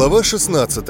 Глава 16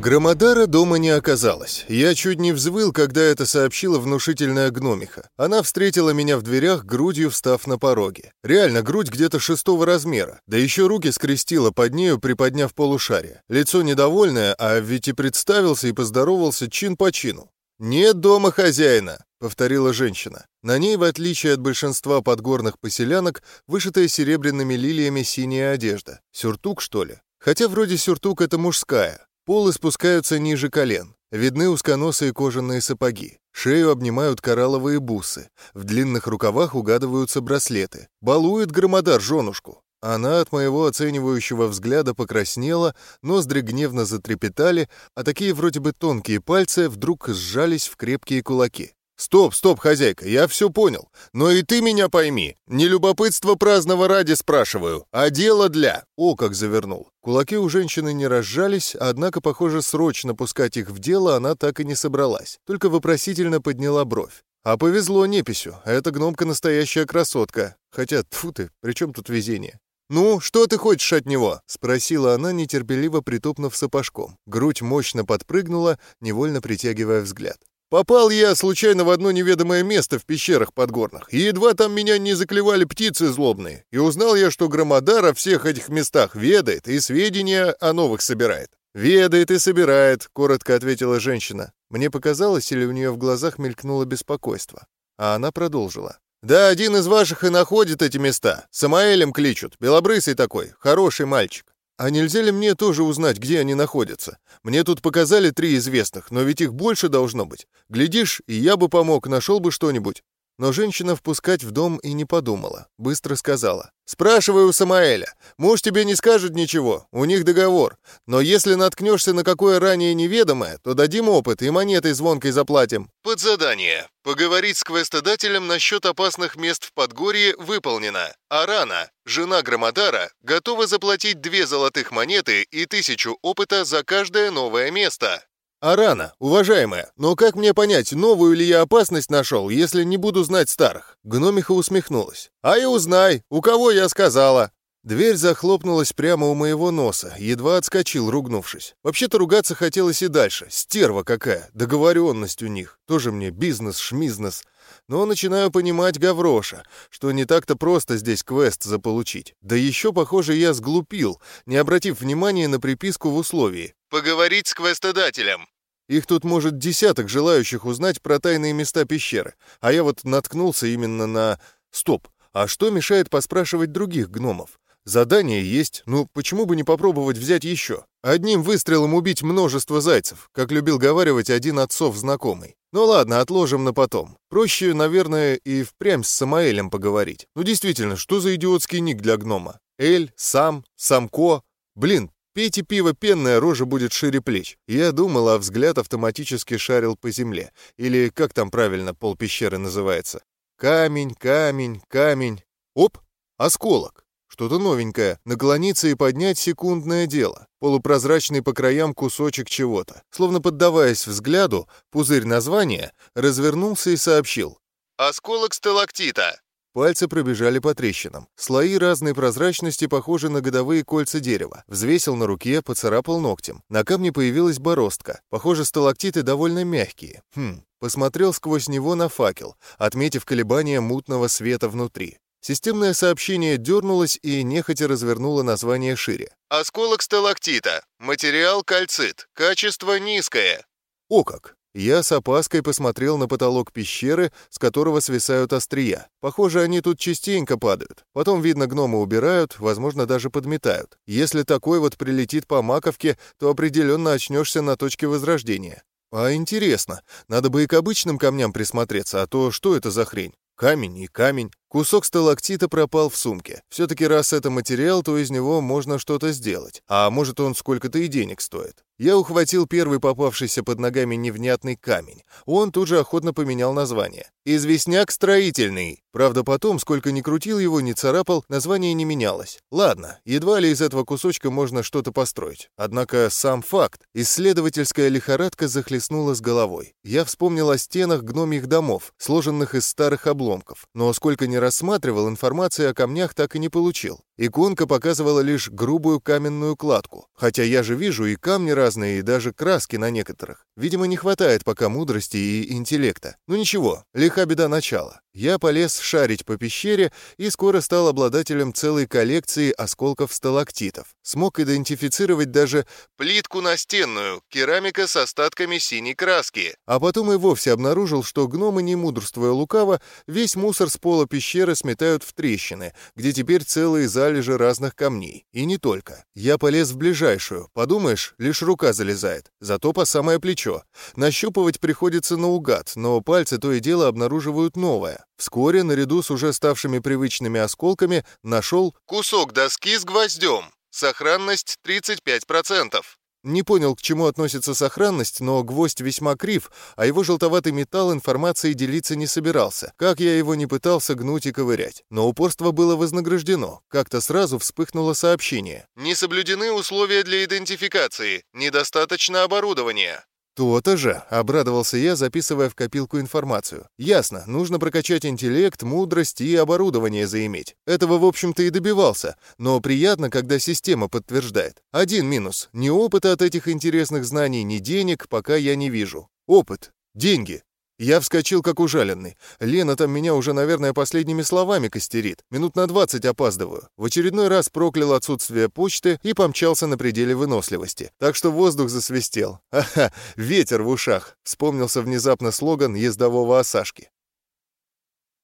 Громодара дома не оказалось. Я чуть не взвыл, когда это сообщила внушительная гномиха. Она встретила меня в дверях, грудью встав на пороге. Реально, грудь где-то шестого размера. Да еще руки скрестила под нею, приподняв полушарие. Лицо недовольное, а ведь и представился и поздоровался чин по чину. «Нет дома хозяина», — повторила женщина. На ней, в отличие от большинства подгорных поселянок, вышитая серебряными лилиями синяя одежда. Сюртук, что ли? Хотя вроде сюртук — это мужская. Полы спускаются ниже колен. Видны узконосые кожаные сапоги. Шею обнимают коралловые бусы. В длинных рукавах угадываются браслеты. Балует громодар женушку. Она от моего оценивающего взгляда покраснела, ноздри гневно затрепетали, а такие вроде бы тонкие пальцы вдруг сжались в крепкие кулаки. «Стоп, стоп, хозяйка, я все понял. Но и ты меня пойми. Не любопытство праздного ради спрашиваю, а дело для...» О, как завернул. Кулаки у женщины не разжались, однако, похоже, срочно пускать их в дело она так и не собралась. Только вопросительно подняла бровь. А повезло неписью, эта гномка настоящая красотка. Хотя, тьфу ты, при чем тут везение? «Ну, что ты хочешь от него?» — спросила она, нетерпеливо притопнув сапожком. Грудь мощно подпрыгнула, невольно притягивая взгляд. Попал я случайно в одно неведомое место в пещерах подгорных, и едва там меня не заклевали птицы злобные, и узнал я, что Громодар о всех этих местах ведает и сведения о новых собирает. «Ведает и собирает», — коротко ответила женщина. Мне показалось, или у нее в глазах мелькнуло беспокойство. А она продолжила. «Да, один из ваших и находит эти места. Самаэлем кличут, белобрысый такой, хороший мальчик. «А нельзя ли мне тоже узнать, где они находятся? Мне тут показали три известных, но ведь их больше должно быть. Глядишь, и я бы помог, нашел бы что-нибудь». Но женщина впускать в дом и не подумала. Быстро сказала. «Спрашивай у Самаэля. Муж тебе не скажет ничего, у них договор. Но если наткнешься на какое ранее неведомое, то дадим опыт и монетой звонкой заплатим». Под задание. Поговорить с квестодателем насчет опасных мест в Подгорье выполнено. Арана, жена Громодара, готова заплатить две золотых монеты и тысячу опыта за каждое новое место. «Арана, уважаемая, но как мне понять, новую ли я опасность нашел, если не буду знать старых?» Гномиха усмехнулась. «А и узнай, у кого я сказала!» Дверь захлопнулась прямо у моего носа, едва отскочил, ругнувшись. Вообще-то ругаться хотелось и дальше. Стерва какая, договоренность у них. Тоже мне бизнес-шмизнес. Но начинаю понимать Гавроша, что не так-то просто здесь квест заполучить. Да еще, похоже, я сглупил, не обратив внимания на приписку в условии. «Поговорить с квестодателем». Их тут может десяток желающих узнать про тайные места пещеры, а я вот наткнулся именно на... Стоп, а что мешает поспрашивать других гномов? Задание есть, ну почему бы не попробовать взять еще? Одним выстрелом убить множество зайцев, как любил говаривать один отцов знакомый. Ну ладно, отложим на потом. Проще, наверное, и впрямь с Самаэлем поговорить. Ну действительно, что за идиотский ник для гнома? Эль, Сам, Самко. Блин, Пейте пиво пенное, рожа будет шире плеч. Я думал, а взгляд автоматически шарил по земле. Или как там правильно пол пещеры называется? Камень, камень, камень. Оп, осколок. Что-то новенькое. Наклониться и поднять секундное дело. Полупрозрачный по краям кусочек чего-то. Словно поддаваясь взгляду, пузырь названия развернулся и сообщил. «Осколок сталактита. Пальцы пробежали по трещинам. Слои разной прозрачности похожи на годовые кольца дерева. Взвесил на руке, поцарапал ногтем. На камне появилась бороздка. Похоже, сталактиты довольно мягкие. Хм. Посмотрел сквозь него на факел, отметив колебания мутного света внутри. Системное сообщение дернулось и нехотя развернуло название шире. «Осколок сталактита. Материал кальцит. Качество низкое». О как! Я с опаской посмотрел на потолок пещеры, с которого свисают острия. Похоже, они тут частенько падают. Потом, видно, гномы убирают, возможно, даже подметают. Если такой вот прилетит по маковке, то определенно очнешься на точке возрождения. А интересно, надо бы и к обычным камням присмотреться, а то что это за хрень? Камень и камень. Кусок сталактита пропал в сумке. Все-таки раз это материал, то из него можно что-то сделать. А может он сколько-то и денег стоит. Я ухватил первый попавшийся под ногами невнятный камень. Он тут же охотно поменял название. «Известняк строительный». Правда, потом, сколько ни крутил его, ни царапал, название не менялось. Ладно, едва ли из этого кусочка можно что-то построить. Однако сам факт. Исследовательская лихорадка захлестнула с головой. Я вспомнил о стенах гномьих домов, сложенных из старых обломков. Но сколько ни рассматривал, информации о камнях так и не получил. Иконка показывала лишь грубую каменную кладку. Хотя я же вижу и камни разные, и даже краски на некоторых. Видимо, не хватает пока мудрости и интеллекта. Ну ничего, лиха беда начала. Я полез шарить по пещере и скоро стал обладателем целой коллекции осколков сталактитов. Смог идентифицировать даже плитку настенную, керамика с остатками синей краски. А потом и вовсе обнаружил, что гномы, не мудрствуя лукаво, весь мусор с пола пещеры сметают в трещины, где теперь целые залежи разных камней. И не только. Я полез в ближайшую. Подумаешь, лишь рука залезает. Зато по самое плечо. Нащупывать приходится наугад, но пальцы то и дело обнаруживают новое. Вскоре, наряду с уже ставшими привычными осколками, нашел кусок доски с гвоздем. Сохранность 35%. Не понял, к чему относится сохранность, но гвоздь весьма крив, а его желтоватый металл информацией делиться не собирался, как я его не пытался гнуть и ковырять. Но упорство было вознаграждено. Как-то сразу вспыхнуло сообщение. «Не соблюдены условия для идентификации. Недостаточно оборудования». «То-то же!» — обрадовался я, записывая в копилку информацию. «Ясно, нужно прокачать интеллект, мудрость и оборудование заиметь. Этого, в общем-то, и добивался, но приятно, когда система подтверждает. Один минус — ни опыта от этих интересных знаний, ни денег пока я не вижу. Опыт. Деньги. Я вскочил, как ужаленный. Лена там меня уже, наверное, последними словами костерит. Минут на двадцать опаздываю. В очередной раз проклял отсутствие почты и помчался на пределе выносливости. Так что воздух засвистел. Ага, ветер в ушах. Вспомнился внезапно слоган ездового Осашки.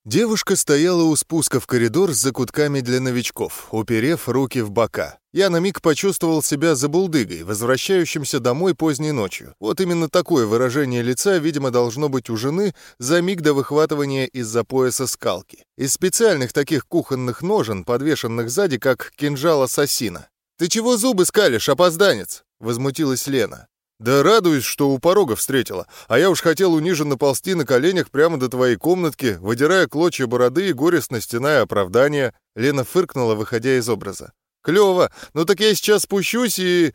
Девушка стояла у спуска в коридор с закутками для новичков, уперев руки в бока. Я на миг почувствовал себя забулдыгой, возвращающимся домой поздней ночью. Вот именно такое выражение лица, видимо, должно быть у жены за миг до выхватывания из-за пояса скалки. Из специальных таких кухонных ножен, подвешенных сзади, как кинжал ассасина. «Ты чего зубы скалишь, опозданец?» — возмутилась Лена. «Да радуюсь, что у порога встретила, а я уж хотел униженно ползти на коленях прямо до твоей комнатки, выдирая клочья бороды и горестно стеная оправдание». Лена фыркнула, выходя из образа. «Клёво! Ну так я сейчас спущусь и...»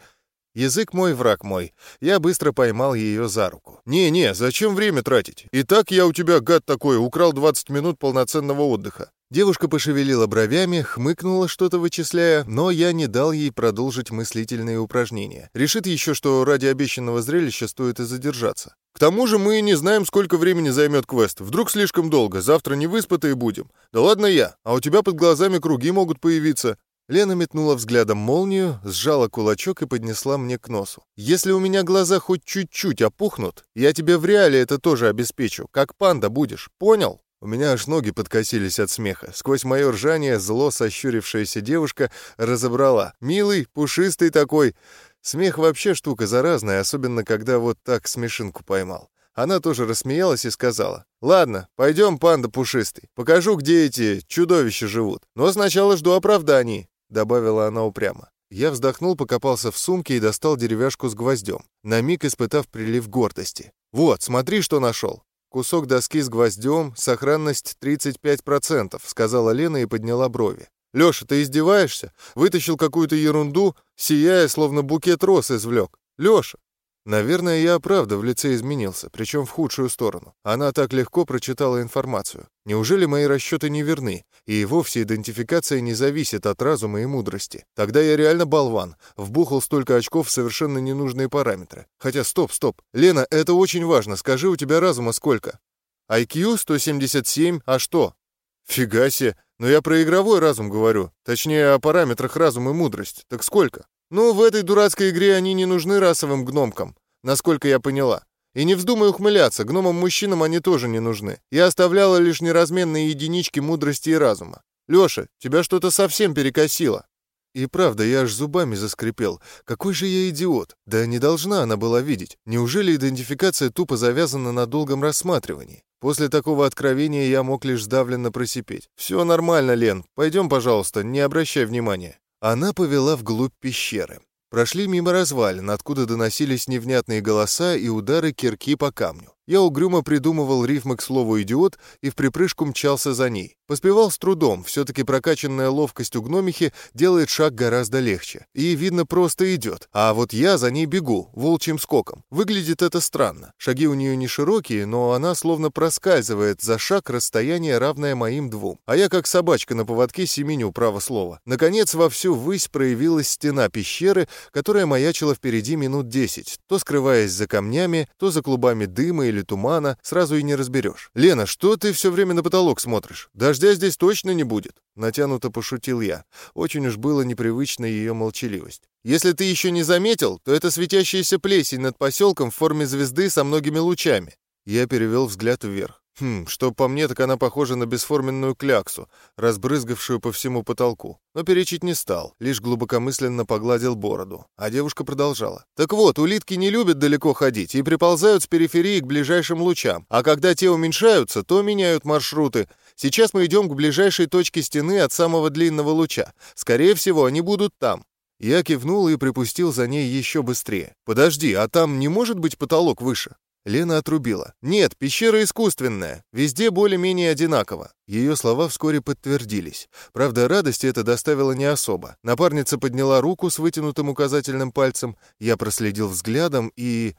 Язык мой, враг мой. Я быстро поймал ее за руку. «Не-не, зачем время тратить? И так я у тебя, гад такой, украл 20 минут полноценного отдыха. Девушка пошевелила бровями, хмыкнула что-то вычисляя, но я не дал ей продолжить мыслительные упражнения. Решит еще, что ради обещанного зрелища стоит и задержаться. К тому же мы не знаем, сколько времени займет квест. Вдруг слишком долго, завтра не выспатые будем. Да ладно я, а у тебя под глазами круги могут появиться. Лена метнула взглядом молнию, сжала кулачок и поднесла мне к носу. «Если у меня глаза хоть чуть-чуть опухнут, я тебе в реале это тоже обеспечу. Как панда будешь, понял?» У меня аж ноги подкосились от смеха. Сквозь мое ржание зло сощурившаяся девушка разобрала. «Милый, пушистый такой!» Смех вообще штука заразная, особенно когда вот так смешинку поймал. Она тоже рассмеялась и сказала, «Ладно, пойдем, панда пушистый, покажу, где эти чудовища живут. Но сначала жду оправданий», — добавила она упрямо. Я вздохнул, покопался в сумке и достал деревяшку с гвоздем, на миг испытав прилив гордости. «Вот, смотри, что нашел. «Кусок доски с гвоздем, сохранность 35%, — сказала Лена и подняла брови. «Леша, ты издеваешься? Вытащил какую-то ерунду, сияя, словно букет роз извлек. Леша!» Наверное, я правда в лице изменился, причем в худшую сторону. Она так легко прочитала информацию. Неужели мои расчеты не верны, и вовсе идентификация не зависит от разума и мудрости? Тогда я реально болван, вбухал столько очков в совершенно ненужные параметры. Хотя стоп, стоп. Лена, это очень важно, скажи, у тебя разума сколько? IQ 177, а что? Фига себе, но я про игровой разум говорю, точнее о параметрах разум и мудрость. Так сколько? Ну, в этой дурацкой игре они не нужны расовым гномкам, насколько я поняла. И не вздумай ухмыляться, гномам-мужчинам они тоже не нужны. Я оставляла лишь неразменные единички мудрости и разума. Лёша, тебя что-то совсем перекосило. И правда, я аж зубами заскрипел. Какой же я идиот. Да не должна она была видеть. Неужели идентификация тупо завязана на долгом рассматривании? После такого откровения я мог лишь сдавленно просипеть. «Все нормально, Лен. Пойдем, пожалуйста, не обращай внимания». Она повела вглубь пещеры. Прошли мимо развалин, откуда доносились невнятные голоса и удары кирки по камню. Я угрюмо придумывал рифмы к слову «идиот» и в припрыжку мчался за ней. Поспевал с трудом, все-таки прокачанная ловкость у гномихи делает шаг гораздо легче. И, видно, просто идет. А вот я за ней бегу, волчьим скоком. Выглядит это странно. Шаги у нее не широкие, но она словно проскальзывает за шаг расстояние, равное моим двум. А я, как собачка на поводке, семеню право слова. Наконец, во всю высь проявилась стена пещеры, которая маячила впереди минут десять, то скрываясь за камнями, то за клубами дыма или тумана, сразу и не разберешь. «Лена, что ты все время на потолок смотришь? Дождя здесь точно не будет!» Натянуто пошутил я. Очень уж было непривычна ее молчаливость. «Если ты еще не заметил, то это светящаяся плесень над поселком в форме звезды со многими лучами». Я перевел взгляд вверх. Хм, что по мне, так она похожа на бесформенную кляксу, разбрызгавшую по всему потолку. Но перечить не стал, лишь глубокомысленно погладил бороду. А девушка продолжала. Так вот, улитки не любят далеко ходить и приползают с периферии к ближайшим лучам. А когда те уменьшаются, то меняют маршруты. Сейчас мы идем к ближайшей точке стены от самого длинного луча. Скорее всего, они будут там. Я кивнул и припустил за ней еще быстрее. «Подожди, а там не может быть потолок выше?» Лена отрубила. «Нет, пещера искусственная. Везде более-менее одинаково». Ее слова вскоре подтвердились. Правда, радости это доставило не особо. Напарница подняла руку с вытянутым указательным пальцем. Я проследил взглядом и...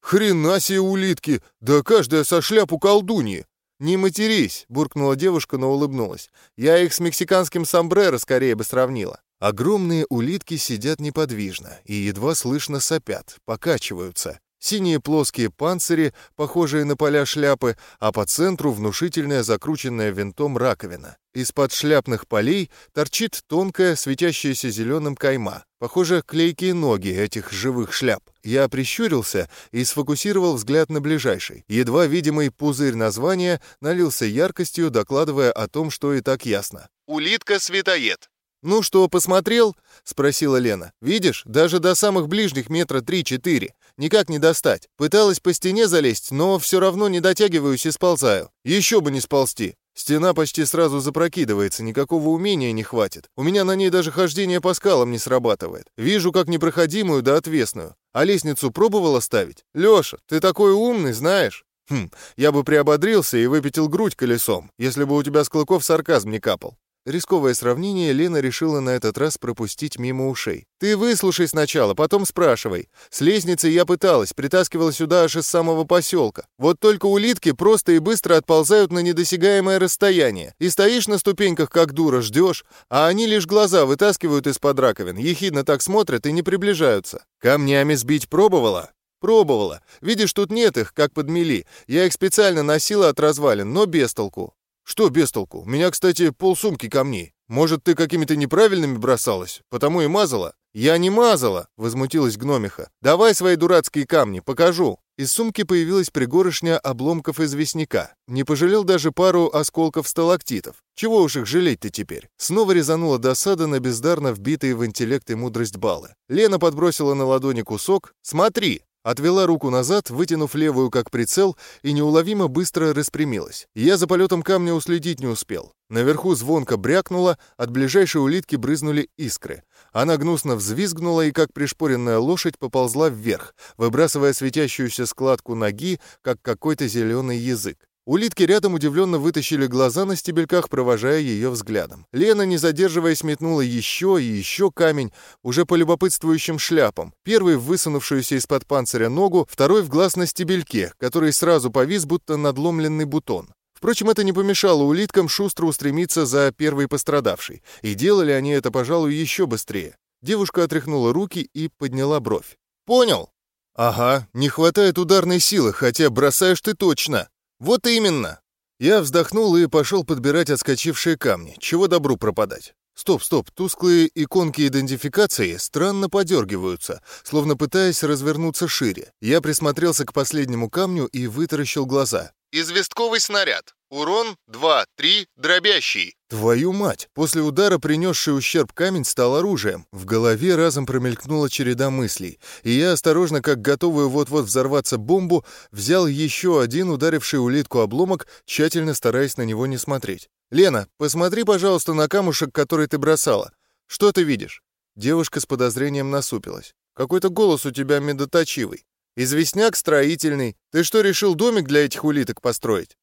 «Хрена себе улитки! Да каждая со шляпу колдуньи!» «Не матерись!» — буркнула девушка, но улыбнулась. «Я их с мексиканским сомбреро скорее бы сравнила». Огромные улитки сидят неподвижно и едва слышно сопят, покачиваются. Синие плоские панцири, похожие на поля шляпы, а по центру внушительная закрученная винтом раковина. Из-под шляпных полей торчит тонкая, светящаяся зеленым кайма. Похоже, клейкие ноги этих живых шляп. Я прищурился и сфокусировал взгляд на ближайший. Едва видимый пузырь названия налился яркостью, докладывая о том, что и так ясно. «Улитка-светоед». «Ну что, посмотрел?» — спросила Лена. «Видишь, даже до самых ближних метра три-четыре. Никак не достать. Пыталась по стене залезть, но все равно не дотягиваюсь и сползаю. Еще бы не сползти. Стена почти сразу запрокидывается, никакого умения не хватит. У меня на ней даже хождение по скалам не срабатывает. Вижу как непроходимую да отвесную. А лестницу пробовала ставить? Леша, ты такой умный, знаешь? Хм, я бы приободрился и выпятил грудь колесом, если бы у тебя с клыков сарказм не капал. Рисковое сравнение Лена решила на этот раз пропустить мимо ушей. «Ты выслушай сначала, потом спрашивай. С лестницей я пыталась, притаскивала сюда аж из самого поселка. Вот только улитки просто и быстро отползают на недосягаемое расстояние. И стоишь на ступеньках, как дура, ждешь, а они лишь глаза вытаскивают из-под раковин, ехидно так смотрят и не приближаются. Камнями сбить пробовала?» «Пробовала. Видишь, тут нет их, как подмели. Я их специально носила от развалин, но без толку. «Что без толку? У меня, кстати, полсумки камней. Может, ты какими-то неправильными бросалась, потому и мазала?» «Я не мазала!» — возмутилась гномиха. «Давай свои дурацкие камни, покажу!» Из сумки появилась пригоршня обломков известняка. Не пожалел даже пару осколков сталактитов. Чего уж их жалеть-то теперь? Снова резанула досада на бездарно вбитые в интеллект и мудрость баллы. Лена подбросила на ладони кусок. «Смотри!» Отвела руку назад, вытянув левую как прицел, и неуловимо быстро распрямилась. Я за полетом камня уследить не успел. Наверху звонко брякнуло, от ближайшей улитки брызнули искры. Она гнусно взвизгнула и, как пришпоренная лошадь, поползла вверх, выбрасывая светящуюся складку ноги, как какой-то зеленый язык. Улитки рядом удивленно вытащили глаза на стебельках, провожая ее взглядом. Лена, не задерживаясь, метнула еще и еще камень, уже по любопытствующим шляпам. Первый в высунувшуюся из-под панциря ногу, второй в глаз на стебельке, который сразу повис, будто надломленный бутон. Впрочем, это не помешало улиткам шустро устремиться за первой пострадавшей. И делали они это, пожалуй, еще быстрее. Девушка отряхнула руки и подняла бровь. «Понял?» «Ага, не хватает ударной силы, хотя бросаешь ты точно!» «Вот именно!» Я вздохнул и пошел подбирать отскочившие камни. Чего добру пропадать? Стоп, стоп, тусклые иконки идентификации странно подергиваются, словно пытаясь развернуться шире. Я присмотрелся к последнему камню и вытаращил глаза. «Известковый снаряд. Урон 2-3, дробящий. Твою мать! После удара принесший ущерб камень стал оружием. В голове разом промелькнула череда мыслей, и я, осторожно, как готовую вот-вот взорваться бомбу, взял еще один ударивший улитку обломок, тщательно стараясь на него не смотреть. «Лена, посмотри, пожалуйста, на камушек, который ты бросала. Что ты видишь?» Девушка с подозрением насупилась. «Какой-то голос у тебя медоточивый. Известняк строительный. Ты что, решил домик для этих улиток построить?»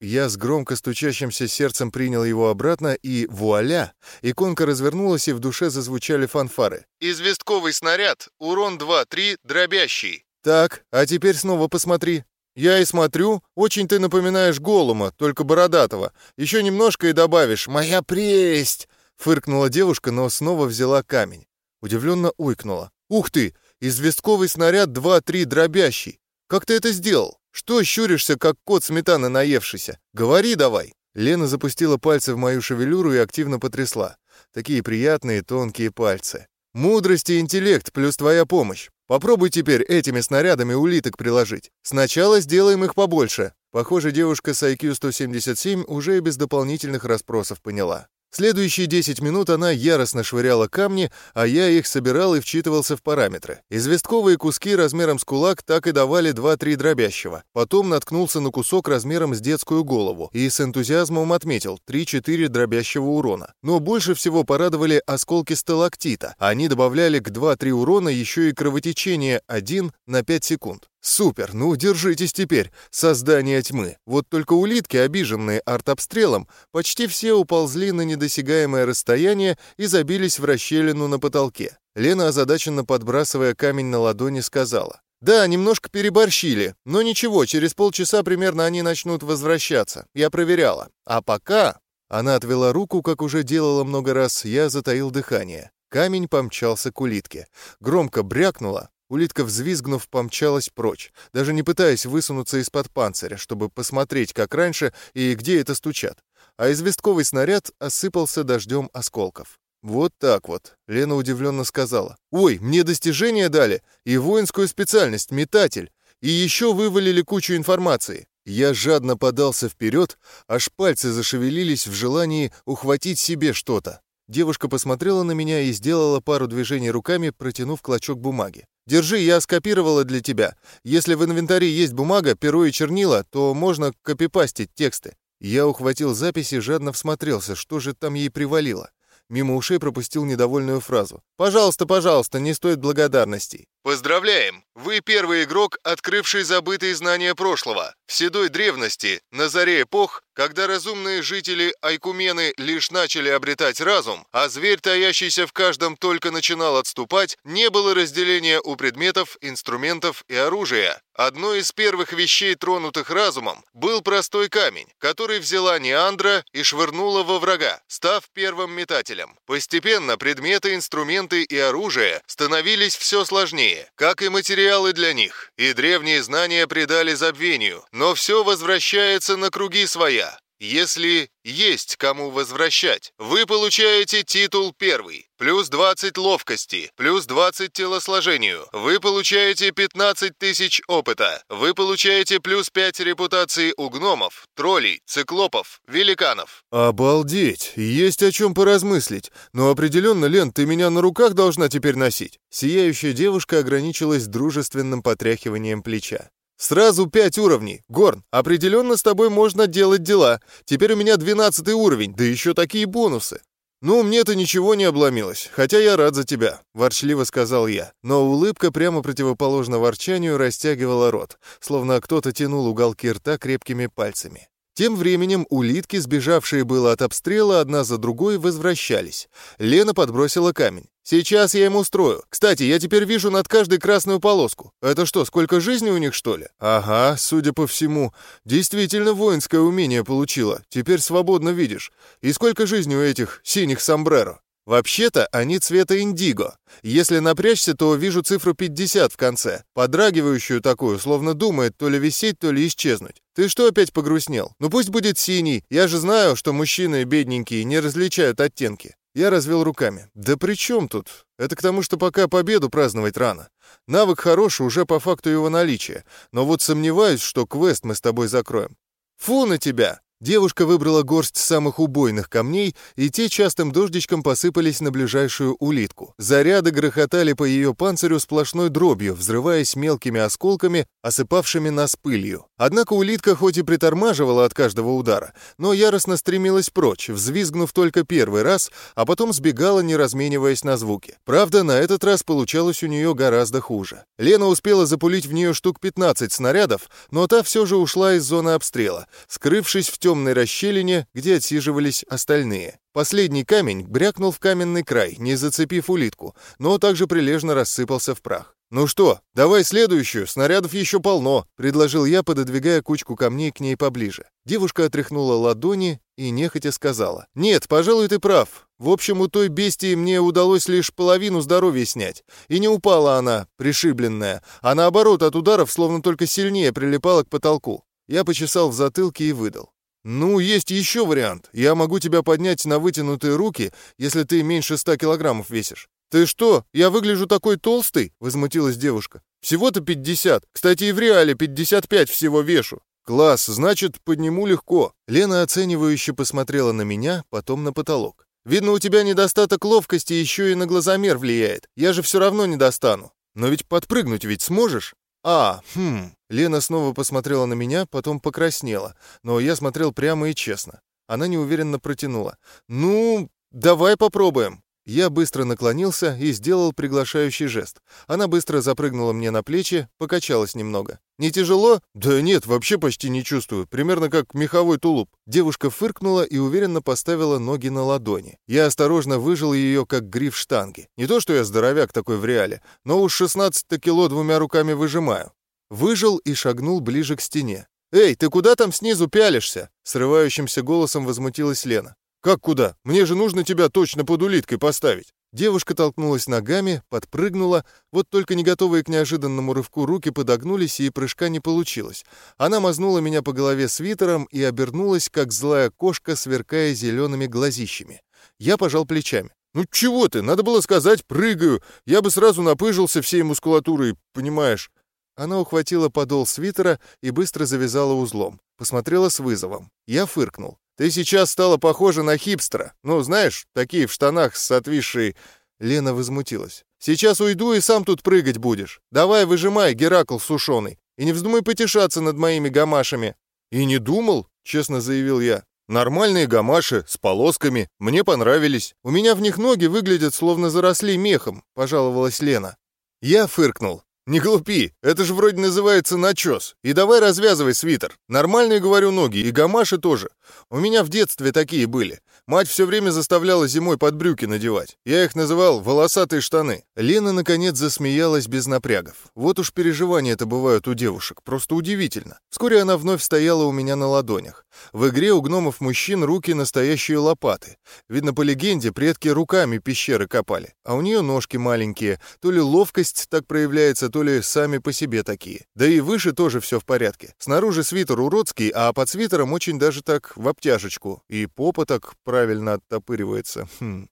Я с громко стучащимся сердцем принял его обратно, и вуаля! Иконка развернулась, и в душе зазвучали фанфары. «Известковый снаряд, урон 2-3, дробящий». «Так, а теперь снова посмотри». «Я и смотрю, очень ты напоминаешь Голума, только бородатого. Еще немножко и добавишь «Моя престь!» Фыркнула девушка, но снова взяла камень. Удивленно уйкнула. «Ух ты! Известковый снаряд 2-3 дробящий! Как ты это сделал? Что щуришься, как кот сметаны наевшийся? Говори давай!» Лена запустила пальцы в мою шевелюру и активно потрясла. Такие приятные тонкие пальцы. «Мудрость и интеллект плюс твоя помощь. Попробуй теперь этими снарядами улиток приложить. Сначала сделаем их побольше». Похоже, девушка с IQ 177 уже без дополнительных расспросов поняла. Следующие 10 минут она яростно швыряла камни, а я их собирал и вчитывался в параметры. Известковые куски размером с кулак так и давали 2-3 дробящего. Потом наткнулся на кусок размером с детскую голову и с энтузиазмом отметил 3-4 дробящего урона. Но больше всего порадовали осколки сталактита. Они добавляли к 2-3 урона еще и кровотечение 1 на 5 секунд. Супер, ну держитесь теперь, создание тьмы. Вот только улитки, обиженные артобстрелом, почти все уползли на недосягаемое расстояние и забились в расщелину на потолке. Лена, озадаченно подбрасывая камень на ладони, сказала. «Да, немножко переборщили, но ничего, через полчаса примерно они начнут возвращаться. Я проверяла. А пока...» Она отвела руку, как уже делала много раз, я затаил дыхание. Камень помчался к улитке. Громко брякнуло, Улитка, взвизгнув, помчалась прочь, даже не пытаясь высунуться из-под панциря, чтобы посмотреть, как раньше и где это стучат. А известковый снаряд осыпался дождем осколков. «Вот так вот», — Лена удивленно сказала. «Ой, мне достижения дали, и воинскую специальность, метатель, и еще вывалили кучу информации». Я жадно подался вперед, аж пальцы зашевелились в желании ухватить себе что-то. Девушка посмотрела на меня и сделала пару движений руками, протянув клочок бумаги. Держи, я скопировала для тебя. Если в инвентаре есть бумага, перо и чернила, то можно копипастить тексты». Я ухватил запись и жадно всмотрелся, что же там ей привалило. Мимо ушей пропустил недовольную фразу. «Пожалуйста, пожалуйста, не стоит благодарностей». Поздравляем! Вы первый игрок, открывший забытые знания прошлого. В седой древности, на заре эпох, когда разумные жители Айкумены лишь начали обретать разум, а зверь, таящийся в каждом, только начинал отступать, не было разделения у предметов, инструментов и оружия. Одной из первых вещей, тронутых разумом, был простой камень, который взяла Неандра и швырнула во врага, став первым метателем. Постепенно предметы, инструменты и оружие становились все сложнее, как и материалы для них, и древние знания предали забвению, но все возвращается на круги своя. Если есть кому возвращать, вы получаете титул первый, плюс 20 ловкости, плюс 20 телосложению. Вы получаете 15 тысяч опыта. Вы получаете плюс 5 репутации у гномов, троллей, циклопов, великанов. Обалдеть! Есть о чем поразмыслить. Но определенно, Лен, ты меня на руках должна теперь носить. Сияющая девушка ограничилась дружественным потряхиванием плеча. «Сразу пять уровней. Горн, определенно с тобой можно делать дела. Теперь у меня двенадцатый уровень, да еще такие бонусы». «Ну, мне-то ничего не обломилось, хотя я рад за тебя», — ворчливо сказал я. Но улыбка прямо противоположно ворчанию растягивала рот, словно кто-то тянул уголки рта крепкими пальцами. Тем временем улитки, сбежавшие было от обстрела, одна за другой возвращались. Лена подбросила камень. «Сейчас я им устрою. Кстати, я теперь вижу над каждой красную полоску. Это что, сколько жизни у них, что ли?» «Ага, судя по всему. Действительно воинское умение получила. Теперь свободно видишь. И сколько жизни у этих синих сомбреро?» Вообще-то они цвета индиго. Если напрячься, то вижу цифру 50 в конце, подрагивающую такую, словно думает то ли висеть, то ли исчезнуть. Ты что опять погрустнел? Ну пусть будет синий. Я же знаю, что мужчины бедненькие не различают оттенки. Я развел руками. Да при чем тут? Это к тому, что пока победу праздновать рано. Навык хороший уже по факту его наличия. Но вот сомневаюсь, что квест мы с тобой закроем. Фу на тебя! Девушка выбрала горсть самых убойных камней, и те частым дождичком посыпались на ближайшую улитку. Заряды грохотали по ее панцирю сплошной дробью, взрываясь мелкими осколками, осыпавшими нас пылью. Однако улитка хоть и притормаживала от каждого удара, но яростно стремилась прочь, взвизгнув только первый раз, а потом сбегала, не размениваясь на звуки. Правда, на этот раз получалось у нее гораздо хуже. Лена успела запулить в нее штук 15 снарядов, но та все же ушла из зоны обстрела, скрывшись в темной расщелине, где отсиживались остальные. Последний камень брякнул в каменный край, не зацепив улитку, но также прилежно рассыпался в прах. «Ну что, давай следующую, снарядов еще полно», — предложил я, пододвигая кучку камней к ней поближе. Девушка отряхнула ладони и нехотя сказала. «Нет, пожалуй, ты прав. В общем, у той бестии мне удалось лишь половину здоровья снять. И не упала она, пришибленная, а наоборот, от ударов словно только сильнее прилипала к потолку. Я почесал в затылке и выдал. «Ну, есть еще вариант. Я могу тебя поднять на вытянутые руки, если ты меньше ста килограммов весишь». «Ты что, я выгляжу такой толстый?» — возмутилась девушка. «Всего-то пятьдесят. Кстати, и в реале пятьдесят пять всего вешу». «Класс, значит, подниму легко». Лена оценивающе посмотрела на меня, потом на потолок. «Видно, у тебя недостаток ловкости еще и на глазомер влияет. Я же все равно не достану. Но ведь подпрыгнуть ведь сможешь?» «А, хм...» Лена снова посмотрела на меня, потом покраснела, но я смотрел прямо и честно. Она неуверенно протянула. «Ну, давай попробуем». Я быстро наклонился и сделал приглашающий жест. Она быстро запрыгнула мне на плечи, покачалась немного. «Не тяжело?» «Да нет, вообще почти не чувствую. Примерно как меховой тулуп». Девушка фыркнула и уверенно поставила ноги на ладони. Я осторожно выжил ее, как гриф штанги. Не то, что я здоровяк такой в реале, но уж 16 кило двумя руками выжимаю. Выжил и шагнул ближе к стене. «Эй, ты куда там снизу пялишься?» Срывающимся голосом возмутилась Лена. «Как куда? Мне же нужно тебя точно под улиткой поставить!» Девушка толкнулась ногами, подпрыгнула, вот только не готовые к неожиданному рывку руки подогнулись, и прыжка не получилось. Она мазнула меня по голове свитером и обернулась, как злая кошка, сверкая зелеными глазищами. Я пожал плечами. «Ну чего ты? Надо было сказать, прыгаю. Я бы сразу напыжился всей мускулатурой, понимаешь?» Она ухватила подол свитера и быстро завязала узлом. Посмотрела с вызовом. Я фыркнул. Ты сейчас стала похожа на хипстера. Ну, знаешь, такие в штанах с отвисшей...» Лена возмутилась. «Сейчас уйду и сам тут прыгать будешь. Давай выжимай, Геракл сушеный, и не вздумай потешаться над моими гамашами». «И не думал», — честно заявил я. «Нормальные гамаши, с полосками, мне понравились. У меня в них ноги выглядят, словно заросли мехом», — пожаловалась Лена. Я фыркнул. «Не глупи, это же вроде называется начес. И давай развязывай свитер. Нормальные, говорю, ноги, и гамаши тоже. У меня в детстве такие были. Мать все время заставляла зимой под брюки надевать. Я их называл «волосатые штаны». Лена, наконец, засмеялась без напрягов. Вот уж переживания это бывают у девушек. Просто удивительно. Вскоре она вновь стояла у меня на ладонях. В игре у гномов-мужчин руки настоящие лопаты. Видно, по легенде, предки руками пещеры копали. А у нее ножки маленькие. То ли ловкость так проявляется, то ли сами по себе такие. Да и выше тоже все в порядке. Снаружи свитер уродский, а под свитером очень даже так в обтяжечку. И попа так правильно оттопыривается. Хм.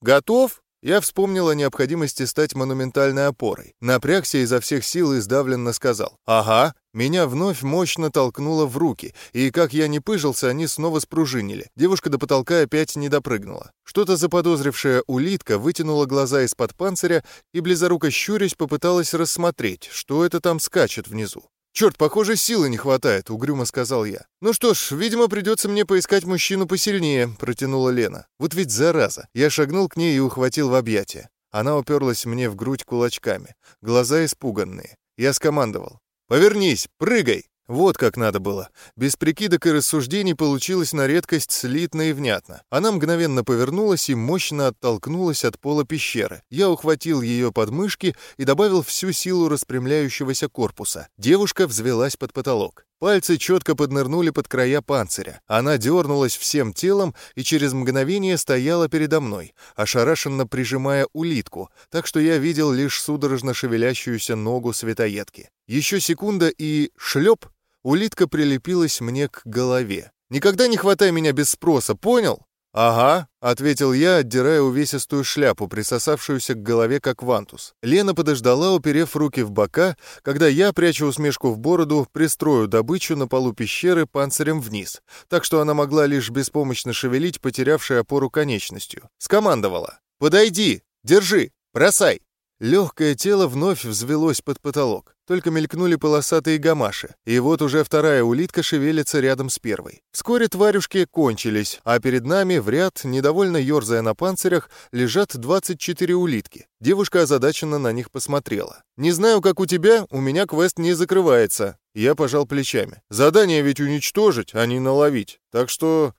«Готов?» Я вспомнил о необходимости стать монументальной опорой. Напрягся изо всех сил и сдавленно сказал «Ага». Меня вновь мощно толкнуло в руки, и как я не пыжился, они снова спружинили. Девушка до потолка опять не допрыгнула. Что-то заподозрившая улитка вытянула глаза из-под панциря и, близоруко щурясь, попыталась рассмотреть, что это там скачет внизу. «Черт, похоже, силы не хватает», — угрюмо сказал я. «Ну что ж, видимо, придется мне поискать мужчину посильнее», — протянула Лена. «Вот ведь зараза!» Я шагнул к ней и ухватил в объятия. Она уперлась мне в грудь кулачками. Глаза испуганные. Я скомандовал. «Повернись! Прыгай!» Вот как надо было. Без прикидок и рассуждений получилось на редкость слитно и внятно. Она мгновенно повернулась и мощно оттолкнулась от пола пещеры. Я ухватил ее подмышки и добавил всю силу распрямляющегося корпуса. Девушка взвелась под потолок. Пальцы четко поднырнули под края панциря. Она дернулась всем телом и через мгновение стояла передо мной, ошарашенно прижимая улитку, так что я видел лишь судорожно шевелящуюся ногу светоедки. Еще секунда и шлеп Улитка прилепилась мне к голове. «Никогда не хватай меня без спроса, понял?» «Ага», — ответил я, отдирая увесистую шляпу, присосавшуюся к голове как вантус. Лена подождала, уперев руки в бока, когда я, пряча усмешку в бороду, пристрою добычу на полу пещеры панцирем вниз, так что она могла лишь беспомощно шевелить потерявшей опору конечностью. Скомандовала. «Подойди! Держи! Бросай!» Легкое тело вновь взвелось под потолок. Только мелькнули полосатые гамаши, и вот уже вторая улитка шевелится рядом с первой. Вскоре тварюшки кончились, а перед нами в ряд, недовольно ерзая на панцирях, лежат 24 улитки. Девушка озадаченно на них посмотрела. «Не знаю, как у тебя, у меня квест не закрывается». Я пожал плечами. «Задание ведь уничтожить, а не наловить. Так что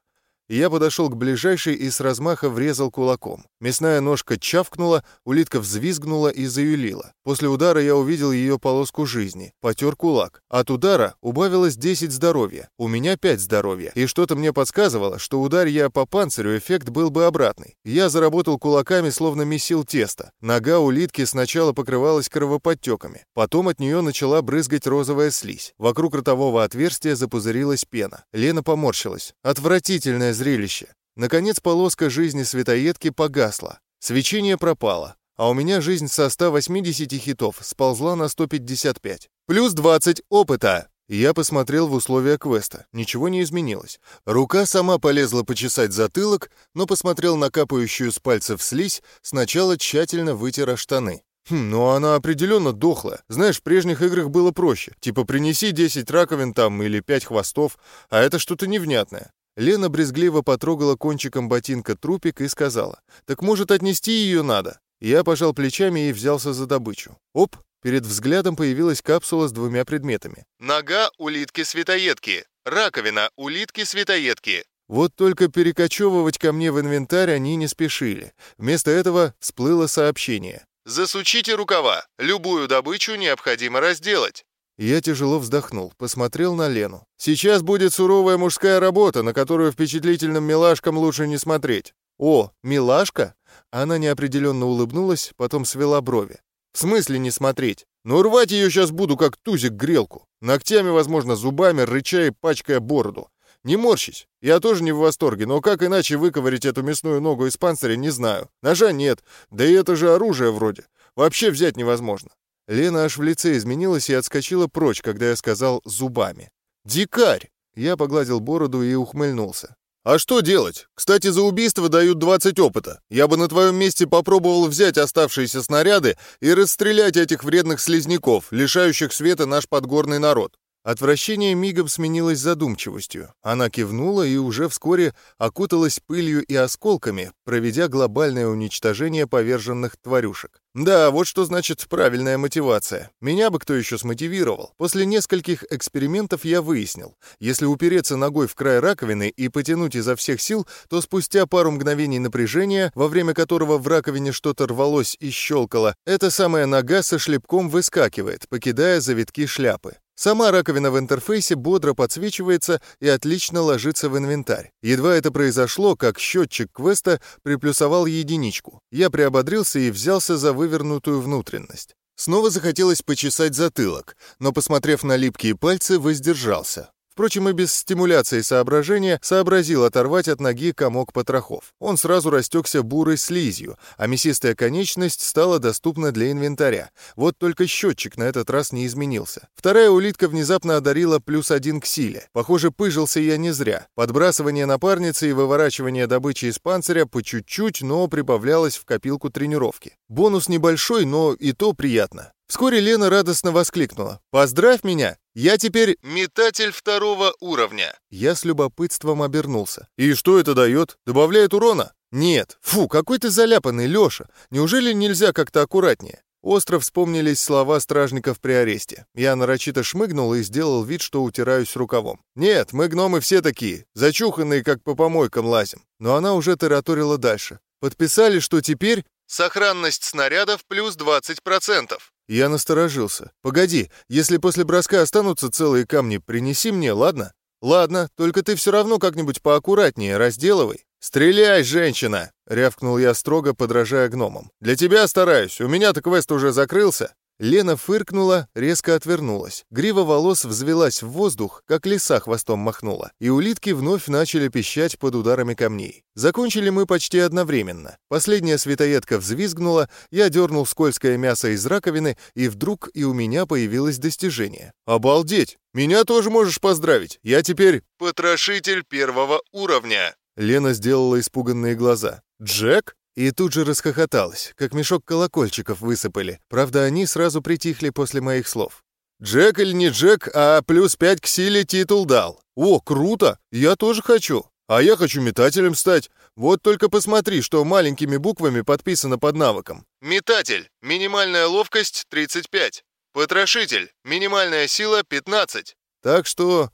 я подошел к ближайшей и с размаха врезал кулаком. Мясная ножка чавкнула, улитка взвизгнула и заюлила. После удара я увидел ее полоску жизни, потер кулак. От удара убавилось 10 здоровья, у меня 5 здоровья, и что-то мне подсказывало, что удар я по панцирю, эффект был бы обратный. Я заработал кулаками, словно месил тесто. Нога улитки сначала покрывалась кровоподтеками, потом от нее начала брызгать розовая слизь. Вокруг ротового отверстия запузырилась пена. Лена поморщилась. Отвратительная зрелище. Наконец полоска жизни светоедки погасла. Свечение пропало, а у меня жизнь со 180 хитов сползла на 155. Плюс 20 опыта. Я посмотрел в условия квеста. Ничего не изменилось. Рука сама полезла почесать затылок, но посмотрел на капающую с пальцев слизь, сначала тщательно вытера штаны. Хм, ну она определенно дохла. Знаешь, в прежних играх было проще. Типа принеси 10 раковин там или 5 хвостов, а это что-то невнятное. Лена брезгливо потрогала кончиком ботинка трупик и сказала, «Так, может, отнести ее надо?» Я пожал плечами и взялся за добычу. Оп, перед взглядом появилась капсула с двумя предметами. «Нога улитки-светоедки. Раковина улитки-светоедки». Вот только перекочевывать ко мне в инвентарь они не спешили. Вместо этого всплыло сообщение. «Засучите рукава. Любую добычу необходимо разделать». Я тяжело вздохнул, посмотрел на Лену. «Сейчас будет суровая мужская работа, на которую впечатлительным милашкам лучше не смотреть». «О, милашка?» Она неопределенно улыбнулась, потом свела брови. «В смысле не смотреть? Ну рвать ее сейчас буду, как тузик грелку. Ногтями, возможно, зубами, рыча и пачкая бороду. Не морщись. Я тоже не в восторге, но как иначе выковырить эту мясную ногу из панциря, не знаю. Ножа нет, да и это же оружие вроде. Вообще взять невозможно. Лена аж в лице изменилась и отскочила прочь, когда я сказал «зубами». «Дикарь!» Я погладил бороду и ухмыльнулся. «А что делать? Кстати, за убийство дают 20 опыта. Я бы на твоем месте попробовал взять оставшиеся снаряды и расстрелять этих вредных слизняков, лишающих света наш подгорный народ. Отвращение мигом сменилось задумчивостью. Она кивнула и уже вскоре окуталась пылью и осколками, проведя глобальное уничтожение поверженных тварюшек. Да, вот что значит правильная мотивация. Меня бы кто еще смотивировал. После нескольких экспериментов я выяснил, если упереться ногой в край раковины и потянуть изо всех сил, то спустя пару мгновений напряжения, во время которого в раковине что-то рвалось и щелкало, эта самая нога со шлепком выскакивает, покидая завитки шляпы. Сама раковина в интерфейсе бодро подсвечивается и отлично ложится в инвентарь. Едва это произошло, как счетчик квеста приплюсовал единичку. Я приободрился и взялся за вывернутую внутренность. Снова захотелось почесать затылок, но, посмотрев на липкие пальцы, воздержался. Впрочем, и без стимуляции соображения сообразил оторвать от ноги комок потрохов. Он сразу растекся бурой слизью, а мясистая конечность стала доступна для инвентаря. Вот только счетчик на этот раз не изменился. Вторая улитка внезапно одарила плюс один к силе. Похоже, пыжился я не зря. Подбрасывание напарницы и выворачивание добычи из панциря по чуть-чуть, но прибавлялось в копилку тренировки. Бонус небольшой, но и то приятно. Вскоре Лена радостно воскликнула. «Поздравь меня! Я теперь метатель второго уровня!» Я с любопытством обернулся. «И что это дает? Добавляет урона?» «Нет. Фу, какой ты заляпанный, Леша! Неужели нельзя как-то аккуратнее?» Остро вспомнились слова стражников при аресте. Я нарочито шмыгнул и сделал вид, что утираюсь рукавом. «Нет, мы гномы все такие, зачуханные, как по помойкам лазим». Но она уже тараторила дальше. «Подписали, что теперь...» «Сохранность снарядов плюс 20%. Я насторожился. «Погоди, если после броска останутся целые камни, принеси мне, ладно?» «Ладно, только ты все равно как-нибудь поаккуратнее разделывай». «Стреляй, женщина!» — рявкнул я строго, подражая гномам. «Для тебя стараюсь, у меня-то квест уже закрылся». Лена фыркнула, резко отвернулась. Грива волос взвелась в воздух, как лиса хвостом махнула, и улитки вновь начали пищать под ударами камней. Закончили мы почти одновременно. Последняя светоедка взвизгнула, я дернул скользкое мясо из раковины, и вдруг и у меня появилось достижение. «Обалдеть! Меня тоже можешь поздравить! Я теперь потрошитель первого уровня!» Лена сделала испуганные глаза. «Джек?» И тут же расхохоталась, как мешок колокольчиков высыпали. Правда, они сразу притихли после моих слов. «Джек или не Джек, а плюс пять к силе титул дал. О, круто! Я тоже хочу. А я хочу метателем стать. Вот только посмотри, что маленькими буквами подписано под навыком. Метатель. Минимальная ловкость 35. Потрошитель. Минимальная сила 15. Так что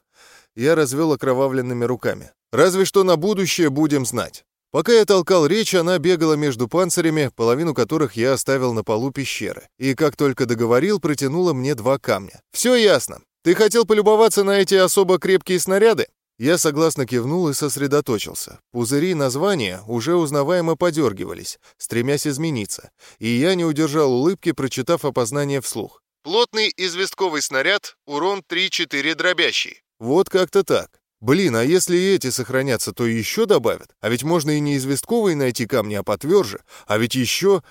я развел окровавленными руками. Разве что на будущее будем знать. Пока я толкал речь, она бегала между панцирями, половину которых я оставил на полу пещеры. И как только договорил, протянула мне два камня. «Все ясно. Ты хотел полюбоваться на эти особо крепкие снаряды?» Я согласно кивнул и сосредоточился. Пузыри названия уже узнаваемо подергивались, стремясь измениться. И я не удержал улыбки, прочитав опознание вслух. «Плотный известковый снаряд, урон 3-4 дробящий». Вот как-то так. Блин, а если эти сохранятся, то еще добавят. А ведь можно и не известковые найти камни, а потверже. А ведь еще...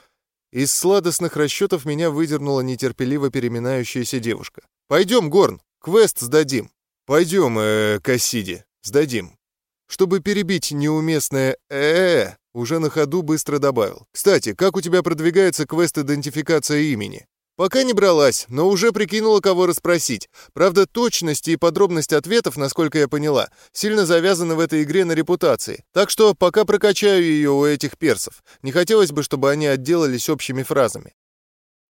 Из сладостных расчетов меня выдернула нетерпеливо переминающаяся девушка. «Пойдем, Горн, квест сдадим». «Пойдем, э, Кассиди, сдадим». Чтобы перебить неуместное э, -э уже на ходу быстро добавил. «Кстати, как у тебя продвигается квест идентификация имени?» Пока не бралась, но уже прикинула, кого расспросить. Правда, точность и подробность ответов, насколько я поняла, сильно завязаны в этой игре на репутации. Так что пока прокачаю ее у этих персов. Не хотелось бы, чтобы они отделались общими фразами.